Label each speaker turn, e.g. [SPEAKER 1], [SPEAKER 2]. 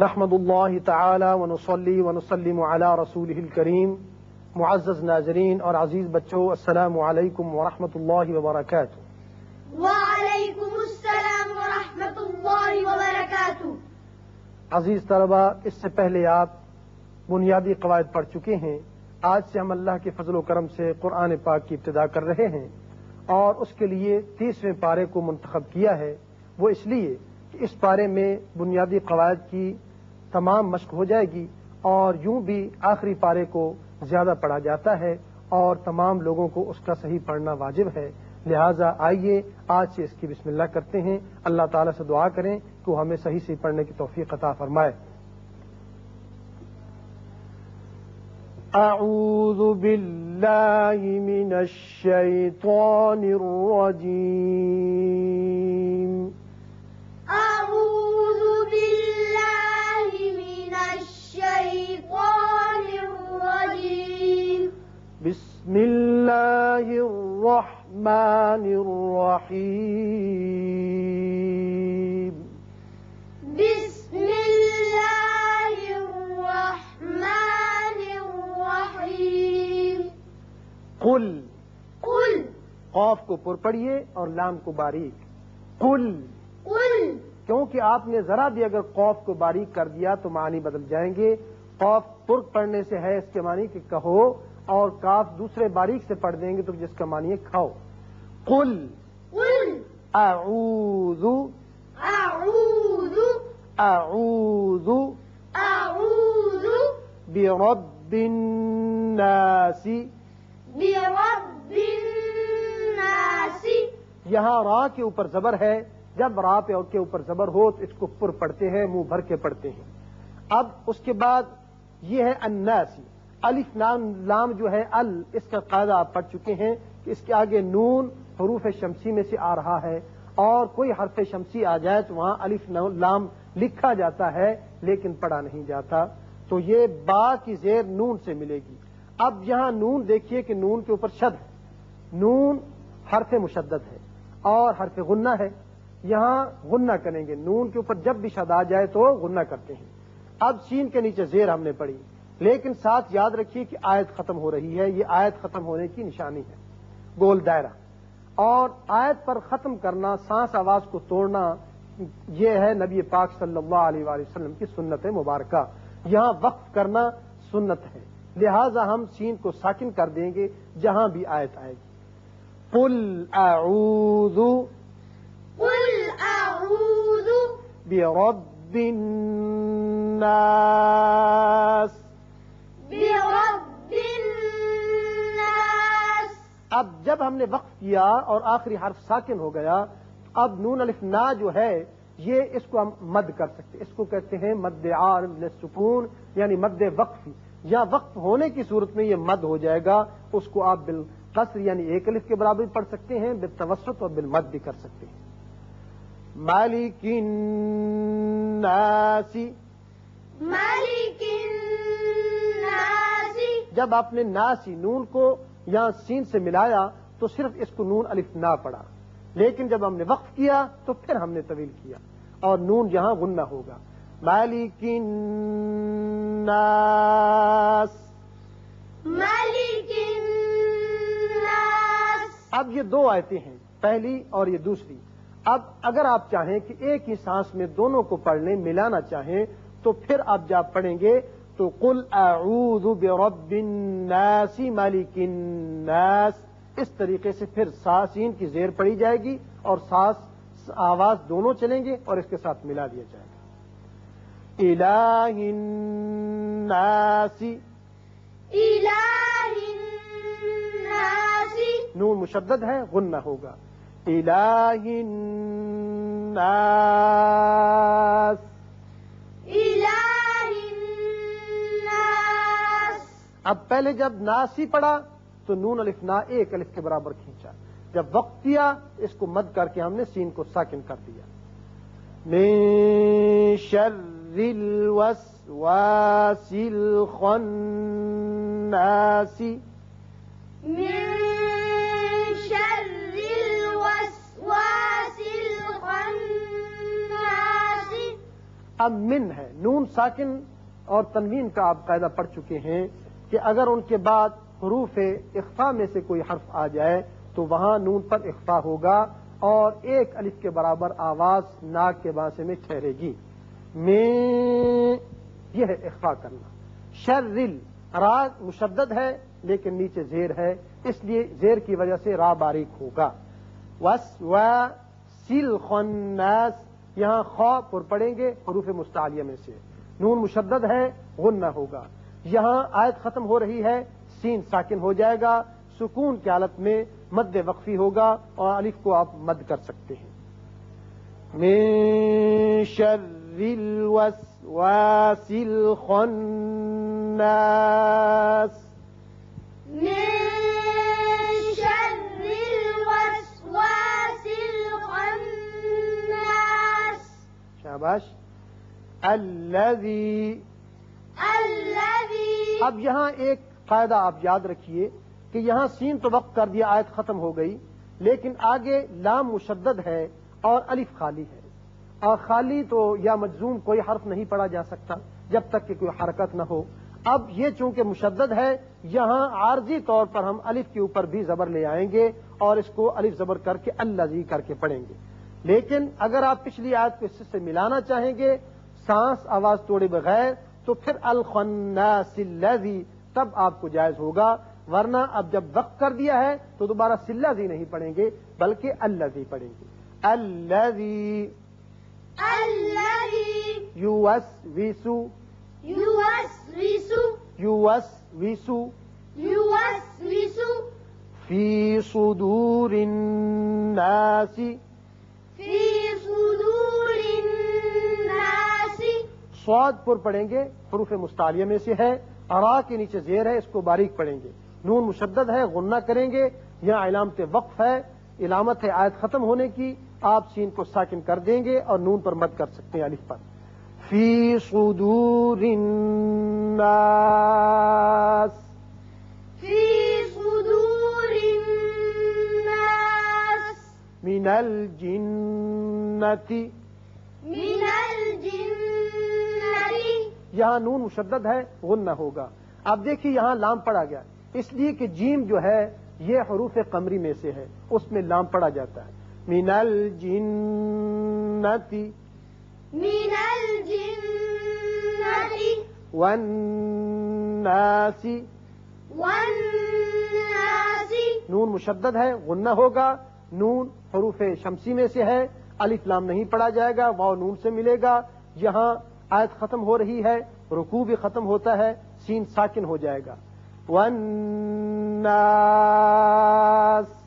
[SPEAKER 1] نحمد اللہ تعالی ونصلي ونسلم على رسوله الكريم معزز ناظرین اور عزیز بچوں السلام علیکم ورحمۃ اللہ وبرکاتہ.
[SPEAKER 2] وعلیکم السلام ورحمۃ اللہ وبرکاتہ.
[SPEAKER 1] عزیز طلبہ اس سے پہلے آپ بنیادی قواعد پڑھ چکے ہیں۔ آج سے ہم اللہ کے فضل و کرم سے قرآن پاک کی ابتدا کر رہے ہیں اور اس کے لیے تیسویں پارے کو منتخب کیا ہے۔ وہ اس لیے کہ اس پارے میں بنیادی قواعد کی تمام مشق ہو جائے گی اور یوں بھی آخری پارے کو زیادہ پڑھا جاتا ہے اور تمام لوگوں کو اس کا صحیح پڑھنا واجب ہے۔ لہٰذا آئیے آج سے اس کی بسم اللہ کرتے ہیں۔ اللہ تعالیٰ سے دعا کریں کہ وہ ہمیں صحیح سے پڑھنے کی توفیق عطا فرمائے۔ اعوذ باللہ من الشیطان الرجیم
[SPEAKER 2] اعوذ
[SPEAKER 1] الرحمن الرحیم
[SPEAKER 2] بسم اللہ الرحمن الرحیم
[SPEAKER 1] قل.
[SPEAKER 2] قل.
[SPEAKER 1] قوف کو پر پڑھیے اور لام کو باریک. قل.
[SPEAKER 2] قل.
[SPEAKER 1] کیونکہ آپ نے ذرا بھی اگر قوف کو باریک کر دیا تو معنی بدل جائیں گے. قوف ترک پڑھنے سے ہے اس کے معنی کہ کہو اور کاف دوسرے باریک سے پڑھ دیں گے تو جس کا معنی ہے کھاؤ. قل.
[SPEAKER 2] قل.
[SPEAKER 1] اعوذ
[SPEAKER 2] اعوذ
[SPEAKER 1] اعوذ
[SPEAKER 2] اعوذ
[SPEAKER 1] برب الناس.
[SPEAKER 2] برب الناس.
[SPEAKER 1] یہاں را کے اوپر زبر ہے جب را پہ کے اوپر زبر ہو تو اس کو پر پڑھتے ہیں منہ بھر کے پڑھتے ہیں۔ اب اس کے بعد یہ ہے الناسی الف نام لام جو ہے ال اس کا قاعدہ آپ پڑھ چکے ہیں کہ اس کے آگے نون حروف شمسی میں سے آ رہا ہے اور کوئی حرف شمسی آ جائے تو وہاں الف لام لکھا جاتا ہے لیکن پڑھا نہیں جاتا۔ تو یہ با کی زیر نون سے ملے گی۔ اب یہاں نون دیکھیے کہ نون کے اوپر شد ہے۔ نون حرف مشدد ہے اور حرف غنہ ہے۔ یہاں غنہ کریں گے۔ نون کے اوپر جب بھی شد آ جائے تو غنہ کرتے ہیں۔ اب سین کے نیچے زیر ہم نے پڑھی۔ لیکن ساتھ یاد رکھیے کہ آیت ختم ہو رہی ہے۔ یہ آیت ختم ہونے کی نشانی ہے۔ گول دائرہ۔ اور آیت پر ختم کرنا سانس آواز کو توڑنا یہ ہے نبی پاک صلی اللہ علیہ وآلہ وسلم کی سنت مبارکہ۔ یہاں وقف کرنا سنت ہے۔ لہذا ہم سین کو ساکن کر دیں گے جہاں بھی آیت آئے گی۔ قل اعوذ
[SPEAKER 2] قل اعوذ
[SPEAKER 1] برب الناس۔ اب جب ہم نے وقف کیا اور آخری حرف ساکن ہو گیا اب نون الف نا جو ہے یہ اس کو ہم مد کر سکتے اس کو کہتے ہیں مد عار سکون یعنی مد وقفی یا وقف ہونے کی صورت میں یہ مد ہو جائے گا اس کو آپ بالقصر یعنی ایک الف کے برابر پڑھ سکتے ہیں بالتوسط اور بالمد بھی کر سکتے ہیں۔ مالک الناس۔
[SPEAKER 2] مالک الناس۔
[SPEAKER 1] جب آپ نے ناسی نون کو یہاں سین سے ملایا تو صرف اس کو نون الف نہ پڑا۔ لیکن جب ہم نے وقف کیا تو پھر ہم نے طویل کیا۔ اور نون یہاں غنہ ہوگا۔ مالک الناس
[SPEAKER 2] مالک الناس
[SPEAKER 1] اب یہ دو آیتیں ہیں پہلی اور یہ دوسری۔ اب اگر آپ چاہیں کہ ایک ہی سانس میں دونوں کو پڑھ لیں ملانا چاہیں تو پھر آپ جب پڑھیں گے تو قل اعوذ برب الناس مالک الناس. اس طریقے سے پھر ساسین کی زیر پڑی جائے گی اور ساس آواز دونوں چلیں گے اور اس کے ساتھ ملا دیا جائے گا. الہ الناس.
[SPEAKER 2] الہ الناس.
[SPEAKER 1] نون مشدد ہے غنہ ہوگا. الہ الناس. اب پہلے جب ناسی پڑا تو نون الف نا ایک الف کے برابر کھینچا۔ جب وقت کیا اس کو مد کر کے ہم نے سین کو ساکن کر دیا۔ من شر الوسواس الخناس۔
[SPEAKER 2] من شر الوسواس
[SPEAKER 1] اب من ہے۔ نون ساکن اور تنوین کا آپ قاعدہ پڑھ چکے ہیں۔ کہ اگر ان کے بعد حروف اخفا میں سے کوئی حرف آ جائے تو وہاں نون پر اخفا ہوگا اور ایک الف کے برابر آواز ناک کے بانسے میں ٹھہرے گی۔ میں یہ ہے اخفا کرنا۔ شرل را مشدد ہے لیکن نیچے زیر ہے، اس لیے زیر کی وجہ سے را باریک ہوگا۔ وس و سل خنس یہاں خو پر پڑیں گے حروف مستعلیہ میں سے۔ نون مشدد ہے غن نہ ہوگا۔ یہاں آیت ختم ہو رہی ہے سین ساکن ہو جائے گا سکون کی حالت میں مد وقفی ہوگا اور الف کو آپ مد کر سکتے ہیں۔ من شر الوسواس الخناس۔
[SPEAKER 2] من شر الوسواس الخناس۔
[SPEAKER 1] شاباش الذي
[SPEAKER 2] الذي
[SPEAKER 1] اب یہاں ایک قاعدہ آپ یاد رکھیے کہ یہاں سین تو وقت کر دیا، آیت ختم ہو گئی، لیکن آگے لام مشدد ہے اور الف خالی ہے۔ اور خالی تو یا مجزوم کوئی حرف نہیں پڑا جا سکتا جب تک کہ کوئی حرکت نہ ہو۔ اب یہ چونکہ مشدد ہے، یہاں عارضی طور پر ہم الف کے اوپر بھی زبر لے آئیں گے اور اس کو الف زبر کر کے الزی کر کے پڑھیں گے۔ لیکن اگر آپ پچھلی آیت کو اس سے ملانا چاہیں گے، سانس آواز توڑے بغیر تو پھر الخناس الذی تب آپ کو جائز ہوگا ورنہ اب جب وقت کر دیا ہے تو دوبارہ سلزی نہیں پڑھیں گے بلکہ الزی پڑھیں گے۔
[SPEAKER 2] الذي
[SPEAKER 1] یو ایس ویسو
[SPEAKER 2] يوسوس
[SPEAKER 1] یو ایس ویسو
[SPEAKER 2] يوسوس
[SPEAKER 1] فی صدور الناس۔ سواد پر پڑھیں گے حروف مستعلیہ میں سے ہے ارا کے نیچے زیر ہے اس کو باریک پڑھیں گے۔ نون مشدد ہے غنہ کریں گے یہاں علامت وقف ہے علامت ہے آیت ختم ہونے کی آپ سین کو ساکن کر دیں گے اور نون پر مد کر سکتے ہیں الف پر۔ فی صدور الناس۔
[SPEAKER 2] في صدور الناس۔
[SPEAKER 1] من الجنة
[SPEAKER 2] من
[SPEAKER 1] یہاں نون مشدد ہے غنہ ہوگا۔ اب دیکھیے یہاں لام پڑا گیا۔ اس لیے کہ جیم جو ہے یہ حروف قمری میں سے ہے اس میں لام پڑا جاتا ہے۔ من الجنة
[SPEAKER 2] من الجنة
[SPEAKER 1] والناس
[SPEAKER 2] والناس
[SPEAKER 1] نون مشدد ہے غنہ ہوگا۔ نون حروف شمسی میں سے ہے الف لام نہیں پڑا جائے گا واؤ نون سے ملے گا۔ یہاں آیت ختم ہو رہی ہے، رکوع بھی ختم ہوتا ہے، سین ساکن ہو جائے گا۔ والناس